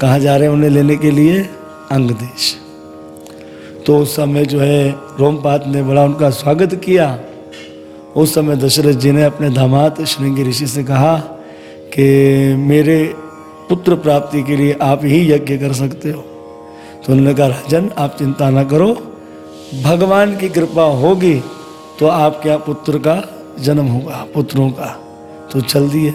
कहाँ जा रहे हैं उन्हें लेने के लिए अंग देश। तो उस समय जो है रोमपात ने बड़ा उनका स्वागत किया। उस समय दशरथ जी ने अपने दामाद श्रृंगी ऋषि से कहा कि मेरे पुत्र प्राप्ति के लिए आप ही यज्ञ कर सकते हो। तो उन्होंने कहा, राजन, आप चिंता ना करो, भगवान की कृपा होगी तो आपके यहाँ पुत्र का जन्म होगा, पुत्रों का। तो चल दिए।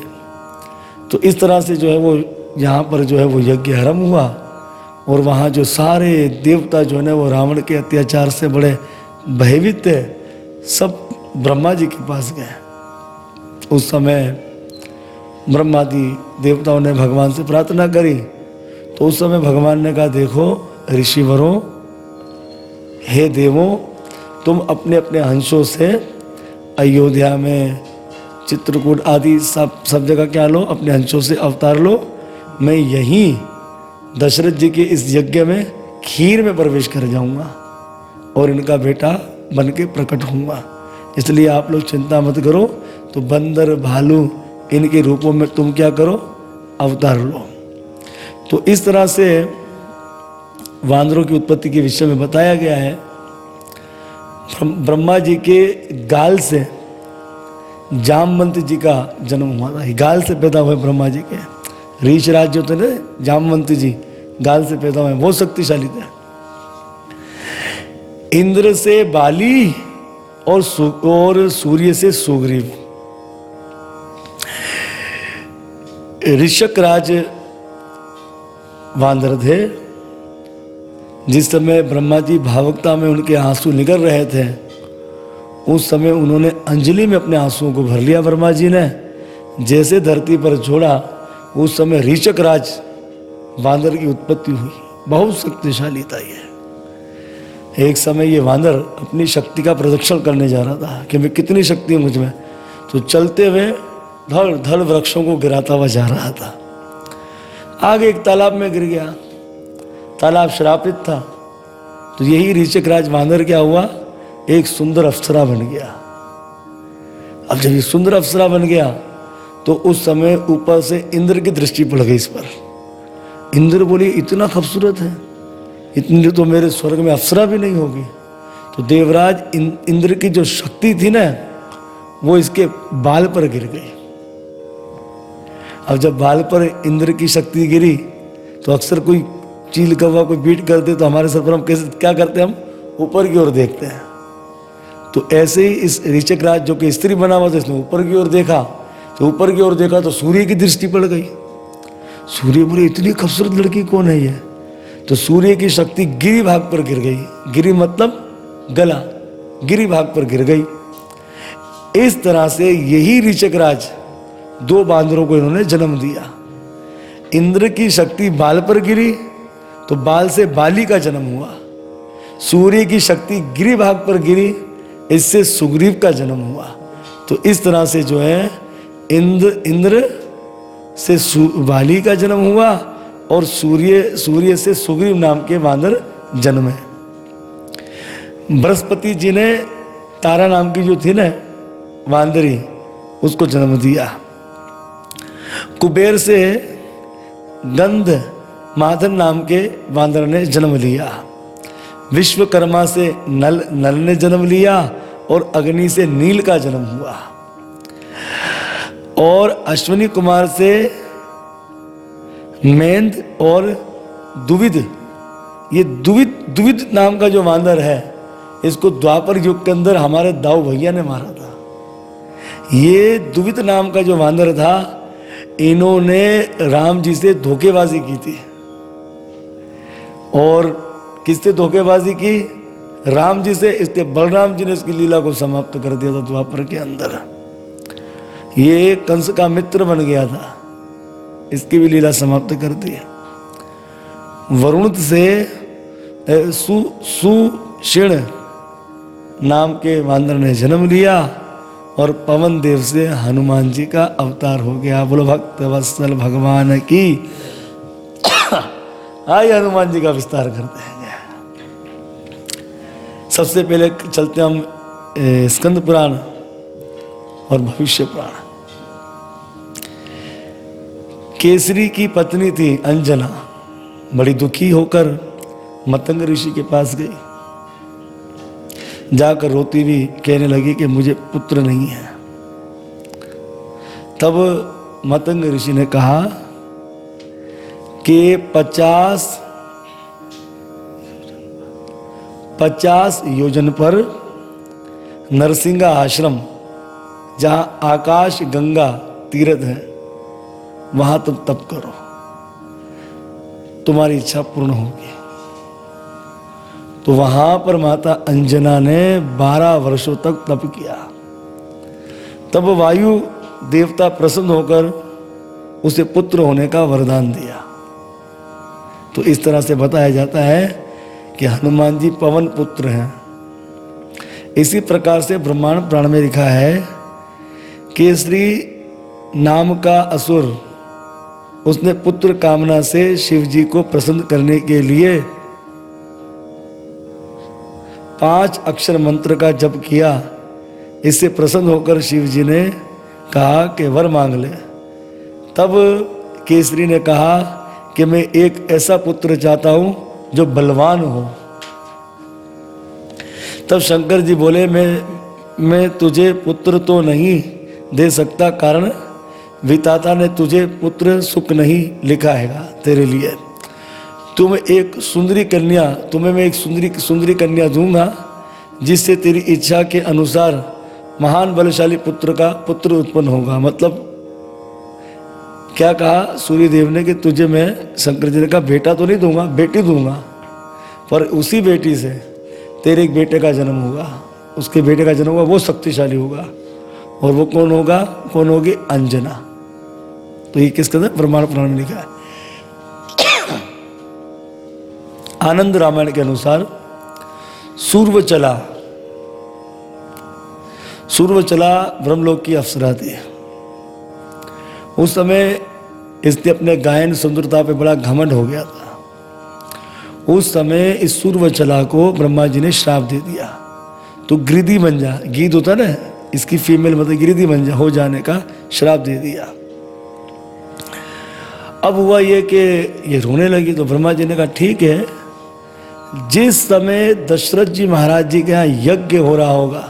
तो इस तरह से जो है वो यहाँ पर जो है वो यज्ञ हरम हुआ और वहाँ जो सारे देवता जो है वो रावण के अत्याचार से बड़े भयभीत थे, सब ब्रह्मा जी के पास गए। उस समय ब्रह्मादि देवताओं ने भगवान से प्रार्थना करी। तो उस समय भगवान ने कहा, देखो, ऋषिवरों, हे देवों, तुम अपने अपने हंसों से अयोध्या में चित्रकूट आदि सब सब जगह क्या लो, अपने हंसों से अवतार लो मैं यहीं दशरथ जी के इस यज्ञ में खीर में प्रवेश कर जाऊँगा और इनका बेटा बन के प्रकट होऊँगा। इसलिए आप लोग चिंता मत करो तो बंदर भालू इनके रूपों में तुम क्या करो? अवतार लो। तो इस तरह से वानरों की उत्पत्ति के विषय में बताया गया है। ब्रह्मा जी के गाल से जामवंत जी का जन्म हुआ था। गाल से पैदा हुए ब्रह्मा जी के। रीच राज जो थे ना, जामवंत जी, गाल से पैदा हुए, बहुत शक्तिशाली थे। इंद्र से बाली और और सूर्य से सुग्रीव। ऋषक राज वानर थे, जिस समय ब्रह्मा जी भावुकता में उनके आँसू निकल रहे थे, उस समय उन्होंने अंजलि में अपने आंसुओं को भर लिया ब्रह्मा जी ने। जैसे धरती पर छोड़ा उस समय ऋषक राज वानर की उत्पत्ति हुई। बहुत शक्तिशाली था यह एक समय ये वानर अपनी शक्ति का प्रदर्शन करने जा रहा था कि मैं कितनी शक्ति है मुझमें? तो चलते हुए धड़ धल वृक्षों को गिराता हुआ जा रहा था। आगे एक तालाब में गिर गया। तालाब श्रापित था। तो यही ऋषिक राज वानर क्या हुआ? एक सुंदर अप्सरा बन गया। अब जब ये सुंदर अप्सरा बन गया तो उस समय ऊपर से इंद्र की दृष्टि पड़ गई इस पर। इंद्र बोली, इतना खूबसूरत है। इतनी तो मेरे स्वर्ग में अप्सरा भी नहीं होगी। तो देवराज इंद्र की जो शक्ति थी ना, वो इसके बाल पर गिर गई। अब जब बाल पर इंद्र की शक्ति गिरी तो अक्सर कोई चील कौवा कोई बीट करते तो हमारे सर पर हम कैसे, क्या करते हैं हम? ऊपर की ओर देखते हैं। तो ऐसे ही इस ऋचक राज जो कि स्त्री बना हुआ था, इसने ऊपर की ओर देखा। तो ऊपर की ओर देखा तो सूर्य की दृष्टि पड़ गई। सूर्य बोले, इतनी खूबसूरत लड़की कौन है ये? तो सूर्य की शक्ति गिरी भाग पर गिर गई। गिरी मतलब गला, गिरी भाग पर गिर गई। इस तरह से यही ऋचक राज दो बांदरों को इन्होंने जन्म दिया। इंद्र की शक्ति बाल पर गिरी तो बाल से बाली का जन्म हुआ। सूर्य की शक्ति गिरी भाग पर गिरी, इससे सुग्रीव का जन्म हुआ। तो इस तरह से जो है इंद्र इंद्र से वाली का जन्म हुआ और सूर्य सूर्य से सुग्रीव नाम के वानर जन्मे बृहस्पति जी ने तारा नाम की जो थी ना वांदरी उसको जन्म दिया। कुबेर से गंध माधन नाम के वानर ने जन्म लिया। विश्वकर्मा से नल नल ने जन्म लिया और अग्नि से नील का जन्म हुआ। और अश्विनी कुमार से मेंद और दुविद ये दुविद दुविद नाम का जो वानर है, इसको द्वापर युग के अंदर हमारे दाऊ भैया ने मारा था। ये दुवित नाम का जो वानर था, इन्होंने राम जी से धोखेबाजी की थी। और किससे धोखेबाजी की? राम जी से, इसलिए बलराम जी ने इसकी लीला को समाप्त कर दिया था द्वापर के अंदर। ये कंस का मित्र बन गया था। इसकी भी लीला समाप्त कर दी। वरुण से सु सुषिण नाम के वानर ने जन्म लिया और पवन देव से हनुमान जी का अवतार हो गया। बोलो, भक्त वत्सल भगवान की। आइए हनुमान जी का विस्तार करते हैं। सबसे पहले चलते हम स्कंद पुराण और भविष्य पुराण। केसरी की पत्नी थी अंजना। बड़ी दुखी होकर मतंग ऋषि के पास गई। जाकर रोती हुई कहने लगी कि मुझे पुत्र नहीं है। तब मतंग ऋषि ने कहा कि पचास पचास योजन पर नरसिंगा आश्रम, जहाँ आकाश गंगा तीर्थ है। वहाँ तुम तप करो। तुम्हारी इच्छा पूर्ण होगी। तो वहाँ पर माता अंजना ने बारह वर्षों तक तप किया। तब वायु देवता प्रसन्न होकर उसे पुत्र होने का वरदान दिया। तो इस तरह से बताया जाता है कि हनुमान जी पवन पुत्र हैं। इसी प्रकार से ब्रह्मांड प्राण में लिखा है कि श्री नाम का असुर उसने पुत्र कामना से शिव जी को प्रसन्न करने के लिए पाँच अक्षर मंत्र का जप किया। इससे प्रसन्न होकर शिव जी ने कहा कि, वर मांग ले। तब केसरी ने कहा कि, मैं एक ऐसा पुत्र चाहता हूँ जो बलवान हो। तब शंकर जी बोले, मैं मैं तुझे पुत्र तो नहीं दे सकता, कारण विताता ने तुझे पुत्र सुख नहीं लिखा है तेरे लिए। तुम एक सुंदरी कन्या, तुम्हें मैं एक सुंदरी सुंदरी कन्या दूँगा, जिससे तेरी इच्छा के अनुसार महान बलशाली पुत्र का पुत्र उत्पन्न होगा। मतलब क्या कहा सूर्य देव ने कि तुझे मैं शंकर जी कहा बेटा तो नहीं दूँगा, बेटी दूँगा, पर उसी बेटी से तेरे एक बेटे का जन्म होगा। उसके बेटे का जन्म होगा, वो शक्तिशाली होगा। और वो कौन होगा? कौन होगी? अंजना। तो ये किसके अंदर? ब्रह्मांड पुराण में लिखा है। आनंद रामायण के अनुसार सूर्व चला सूर्व चला ब्रह्मलोक की अप्सरा थी उस समय इसने अपने गायन सुंदरता पे बड़ा घमंड हो गया था। उस समय इस सूर्व चला को ब्रह्मा जी ने श्राप दे दिया। तो गिरिधि बन जा गीत होता ना, इसकी फीमेल मतलब गिरिधि बन जा हो जाने का श्राप दे दिया। अब हुआ ये कि ये रोने लगी तो ब्रह्मा जी ने कहा, ठीक है, जिस समय दशरथ जी महाराज जी के यहाँ यज्ञ हो रहा होगा